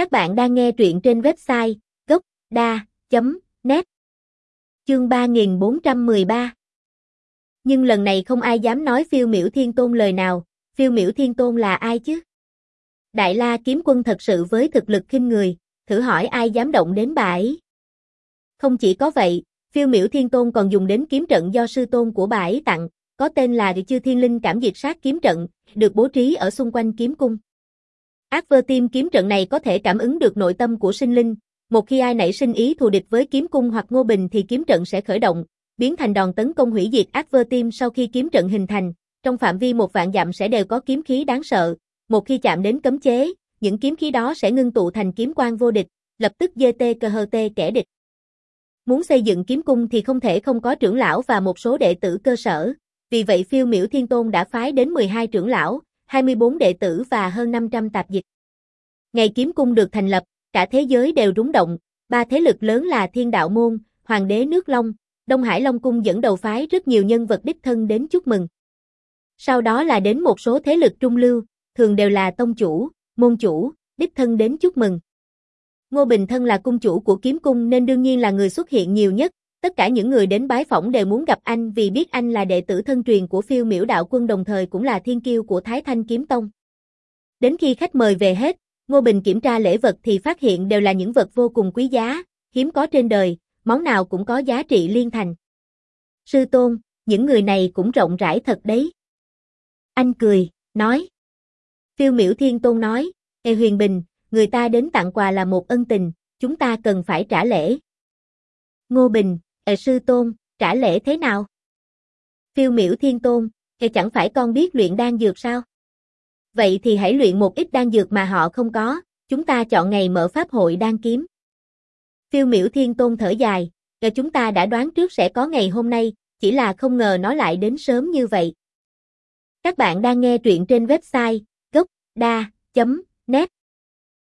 Các bạn đang nghe truyện trên website gocda.net Chương 3413 Nhưng lần này không ai dám nói phiêu miểu thiên tôn lời nào, phiêu miểu thiên tôn là ai chứ? Đại la kiếm quân thật sự với thực lực kinh người, thử hỏi ai dám động đến bà ấy? Không chỉ có vậy, phiêu miểu thiên tôn còn dùng đến kiếm trận do sư tôn của bà ấy tặng, có tên là Chư Thiên Linh Cảm Diệt Sát Kiếm Trận, được bố trí ở xung quanh kiếm cung. Ác vơ tim kiếm trận này có thể cảm ứng được nội tâm của sinh linh, một khi ai nảy sinh ý thù địch với kiếm cung hoặc ngô bình thì kiếm trận sẽ khởi động, biến thành đòn tấn công hủy diệt ác vơ tim sau khi kiếm trận hình thành, trong phạm vi một vạn dặm sẽ đều có kiếm khí đáng sợ, một khi chạm đến cấm chế, những kiếm khí đó sẽ ngưng tụ thành kiếm quang vô địch, lập tức dê tê cơ hơ tê kẻ địch. Muốn xây dựng kiếm cung thì không thể không có trưởng lão và một số đệ tử cơ sở, vì vậy phiêu miểu thiên tôn đã phái đến 12 trưởng lão, 24 đệ tử và hơn 500 tạp dịch. Ngày kiếm cung được thành lập, cả thế giới đều rúng động, ba thế lực lớn là Thiên Đạo Môn, Hoàng đế nước Long, Đông Hải Long Cung dẫn đầu phái rất nhiều nhân vật đích thân đến chúc mừng. Sau đó là đến một số thế lực trung lưu, thường đều là tông chủ, môn chủ, đích thân đến chúc mừng. Ngô Bình Thân là cung chủ của kiếm cung nên đương nhiên là người xuất hiện nhiều nhất, tất cả những người đến bái phỏng đều muốn gặp anh vì biết anh là đệ tử thân truyền của phiêu miểu đạo quân đồng thời cũng là thiên kiêu của Thái Thanh Kiếm Tông. Đến khi khách mời về hết, Ngô Bình kiểm tra lễ vật thì phát hiện đều là những vật vô cùng quý giá, hiếm có trên đời, món nào cũng có giá trị liên thành. Sư Tôn, những người này cũng rộng rãi thật đấy. Anh cười, nói. Phiêu miểu thiên tôn nói, Ê Huyền Bình, người ta đến tặng quà là một ân tình, chúng ta cần phải trả lễ. Ngô Bình, Ê sư tôn, trả lễ thế nào? Phiêu miểu thiên tôn, thì chẳng phải con biết luyện đan dược sao? Vậy thì hãy luyện một ít đan dược mà họ không có, chúng ta chọn ngày mở pháp hội đan kiếm. Phiêu miểu thiên tôn thở dài, cho chúng ta đã đoán trước sẽ có ngày hôm nay, chỉ là không ngờ nó lại đến sớm như vậy. Các bạn đang nghe truyện trên website gocda.net